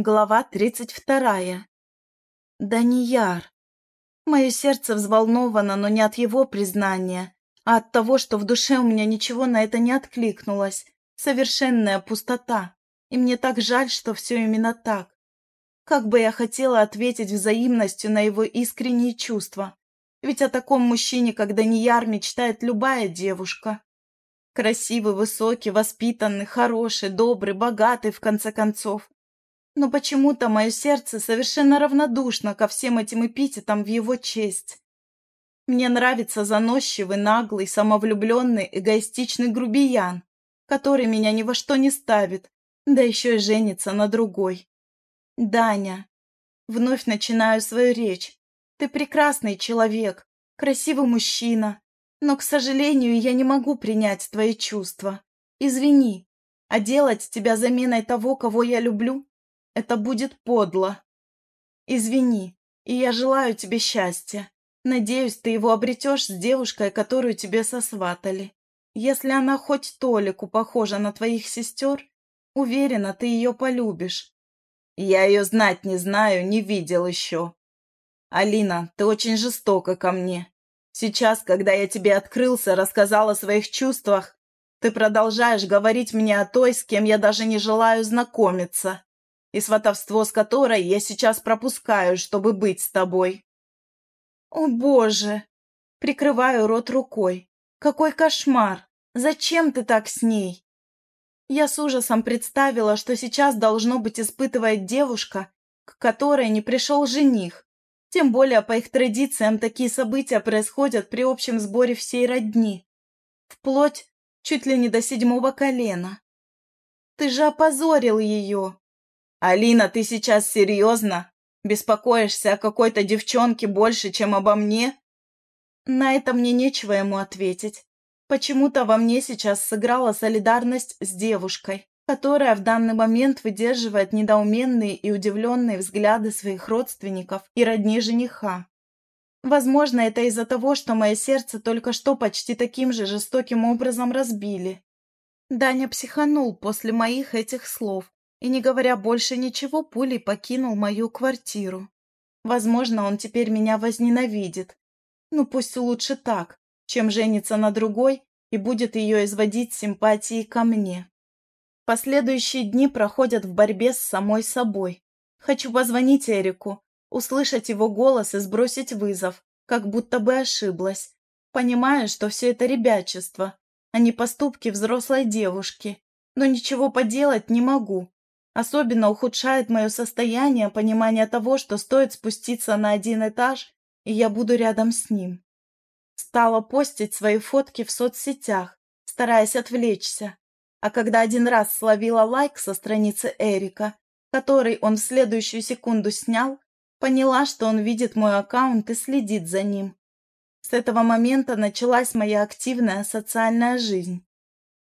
Глава тридцать вторая. Данияр. Мое сердце взволновано, но не от его признания, а от того, что в душе у меня ничего на это не откликнулось. Совершенная пустота. И мне так жаль, что все именно так. Как бы я хотела ответить взаимностью на его искренние чувства. Ведь о таком мужчине, как Данияр, мечтает любая девушка. Красивый, высокий, воспитанный, хороший, добрый, богатый, в конце концов. Но почему-то мое сердце совершенно равнодушно ко всем этим эпитетам в его честь. Мне нравится заносчивый, наглый, самовлюбленный, эгоистичный грубиян, который меня ни во что не ставит, да еще и женится на другой. Даня. Вновь начинаю свою речь. Ты прекрасный человек, красивый мужчина, но, к сожалению, я не могу принять твои чувства. Извини, а делать тебя заменой того, кого я люблю, это будет подло. Извини, и я желаю тебе счастья. Надеюсь, ты его обретешь с девушкой, которую тебе сосватали. Если она хоть толику похожа на твоих сестер, уверена, ты ее полюбишь. Я ее знать не знаю, не видел еще. Алина, ты очень жестока ко мне. Сейчас, когда я тебе открылся, рассказал о своих чувствах, ты продолжаешь говорить мне о той, с кем я даже не желаю знакомиться и сватовство с которой я сейчас пропускаю, чтобы быть с тобой. О, Боже! Прикрываю рот рукой. Какой кошмар! Зачем ты так с ней? Я с ужасом представила, что сейчас должно быть испытывает девушка, к которой не пришел жених. Тем более, по их традициям, такие события происходят при общем сборе всей родни. Вплоть чуть ли не до седьмого колена. Ты же опозорил ее. «Алина, ты сейчас серьезно? Беспокоишься о какой-то девчонке больше, чем обо мне?» На это мне нечего ему ответить. Почему-то во мне сейчас сыграла солидарность с девушкой, которая в данный момент выдерживает недоуменные и удивленные взгляды своих родственников и родни жениха. Возможно, это из-за того, что мое сердце только что почти таким же жестоким образом разбили. Даня психанул после моих этих слов и, не говоря больше ничего, пулей покинул мою квартиру. Возможно, он теперь меня возненавидит. Ну, пусть лучше так, чем женится на другой и будет ее изводить симпатией ко мне. Последующие дни проходят в борьбе с самой собой. Хочу позвонить Эрику, услышать его голос и сбросить вызов, как будто бы ошиблась, понимая, что все это ребячество, а не поступки взрослой девушки. Но ничего поделать не могу, Особенно ухудшает мое состояние понимание того, что стоит спуститься на один этаж, и я буду рядом с ним. Стала постить свои фотки в соцсетях, стараясь отвлечься. А когда один раз словила лайк со страницы Эрика, который он в следующую секунду снял, поняла, что он видит мой аккаунт и следит за ним. С этого момента началась моя активная социальная жизнь.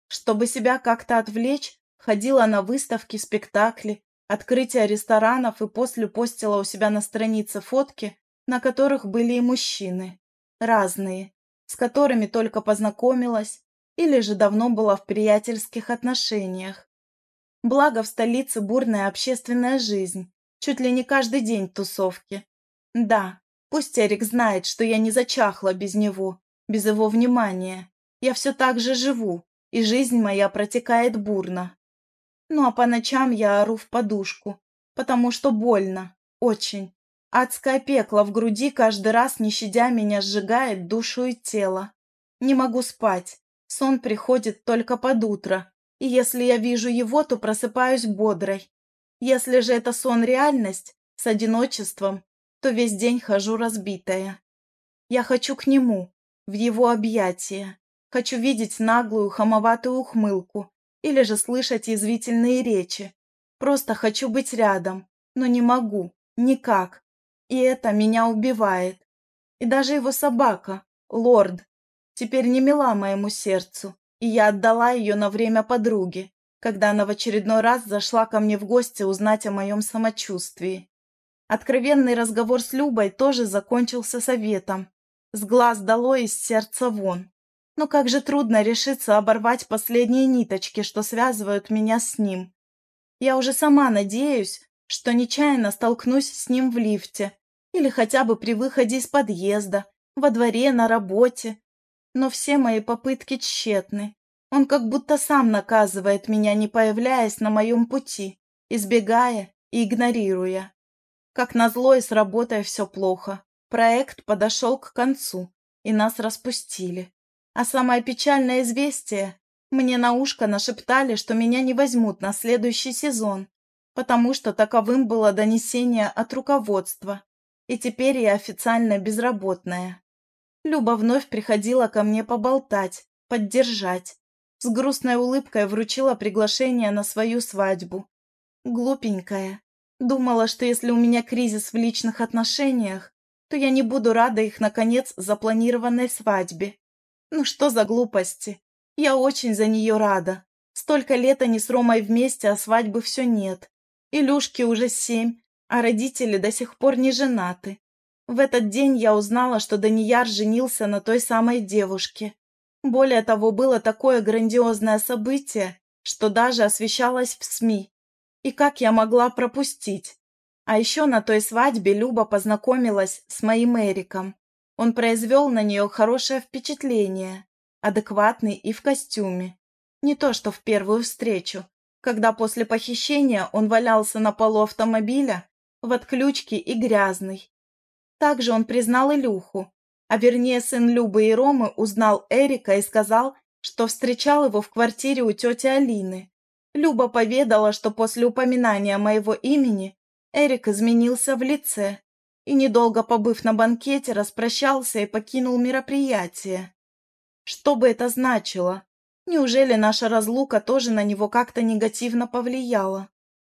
Чтобы себя как-то отвлечь, Ходила на выставки, спектакли, открытия ресторанов и после постила у себя на странице фотки, на которых были и мужчины. Разные, с которыми только познакомилась или же давно была в приятельских отношениях. Благо в столице бурная общественная жизнь, чуть ли не каждый день тусовки. Да, пусть Эрик знает, что я не зачахла без него, без его внимания. Я все так же живу, и жизнь моя протекает бурно. Ну а по ночам я ору в подушку, потому что больно, очень. Адское пекло в груди каждый раз, не щадя меня, сжигает душу и тело. Не могу спать, сон приходит только под утро, и если я вижу его, то просыпаюсь бодрой. Если же это сон реальность, с одиночеством, то весь день хожу разбитая. Я хочу к нему, в его объятия. Хочу видеть наглую, хамоватую ухмылку, или же слышать язвительные речи. Просто хочу быть рядом, но не могу, никак. И это меня убивает. И даже его собака, лорд, теперь не мила моему сердцу, и я отдала ее на время подруге, когда она в очередной раз зашла ко мне в гости узнать о моем самочувствии. Откровенный разговор с Любой тоже закончился советом. С глаз дало из сердца вон. Но как же трудно решиться оборвать последние ниточки, что связывают меня с ним. Я уже сама надеюсь, что нечаянно столкнусь с ним в лифте или хотя бы при выходе из подъезда, во дворе, на работе. Но все мои попытки тщетны. Он как будто сам наказывает меня, не появляясь на моем пути, избегая и игнорируя. Как назло и с работой все плохо. Проект подошел к концу, и нас распустили. А самое печальное известие – мне на ушко нашептали, что меня не возьмут на следующий сезон, потому что таковым было донесение от руководства, и теперь я официально безработная. Люба вновь приходила ко мне поболтать, поддержать. С грустной улыбкой вручила приглашение на свою свадьбу. Глупенькая. Думала, что если у меня кризис в личных отношениях, то я не буду рада их, наконец, запланированной свадьбе. Ну что за глупости? Я очень за нее рада. Столько лет они с Ромой вместе, а свадьбы все нет. Илюшке уже семь, а родители до сих пор не женаты. В этот день я узнала, что Данияр женился на той самой девушке. Более того, было такое грандиозное событие, что даже освещалось в СМИ. И как я могла пропустить? А еще на той свадьбе Люба познакомилась с моим Эриком. Он произвел на нее хорошее впечатление, адекватный и в костюме. Не то, что в первую встречу, когда после похищения он валялся на полу автомобиля в отключке и грязный. Также он признал Илюху, а вернее сын Любы и Ромы узнал Эрика и сказал, что встречал его в квартире у тети Алины. Люба поведала, что после упоминания моего имени Эрик изменился в лице и, недолго побыв на банкете, распрощался и покинул мероприятие. Что бы это значило? Неужели наша разлука тоже на него как-то негативно повлияла?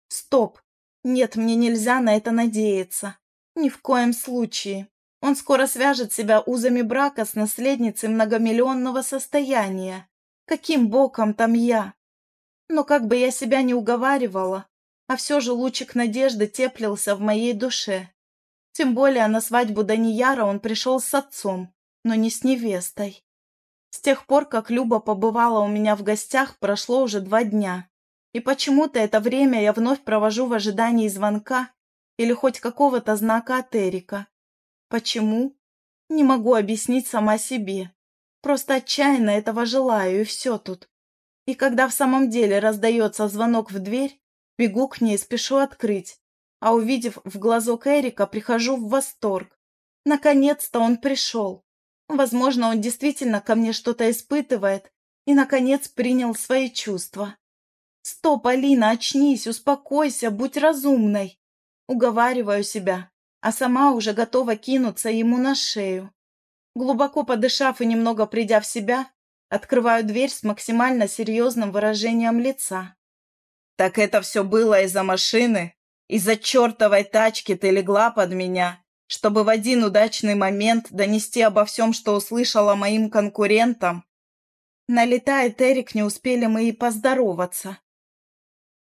Стоп! Нет, мне нельзя на это надеяться. Ни в коем случае. Он скоро свяжет себя узами брака с наследницей многомиллионного состояния. Каким боком там я? Но как бы я себя не уговаривала, а все же лучик надежды теплился в моей душе. Тем более на свадьбу Данияра он пришел с отцом, но не с невестой. С тех пор, как Люба побывала у меня в гостях, прошло уже два дня. И почему-то это время я вновь провожу в ожидании звонка или хоть какого-то знака от Эрика. Почему? Не могу объяснить сама себе. Просто отчаянно этого желаю, и все тут. И когда в самом деле раздается звонок в дверь, бегу к ней, спешу открыть. А увидев в глазок Эрика, прихожу в восторг. Наконец-то он пришел. Возможно, он действительно ко мне что-то испытывает и, наконец, принял свои чувства. «Стоп, Алина, очнись, успокойся, будь разумной!» Уговариваю себя, а сама уже готова кинуться ему на шею. Глубоко подышав и немного придя в себя, Открываю дверь с максимально серьезным выражением лица. «Так это все было из-за машины? Из-за чертовой тачки ты легла под меня, чтобы в один удачный момент донести обо всем, что услышала моим конкурентам?» Налетает Эрик, не успели мы и поздороваться.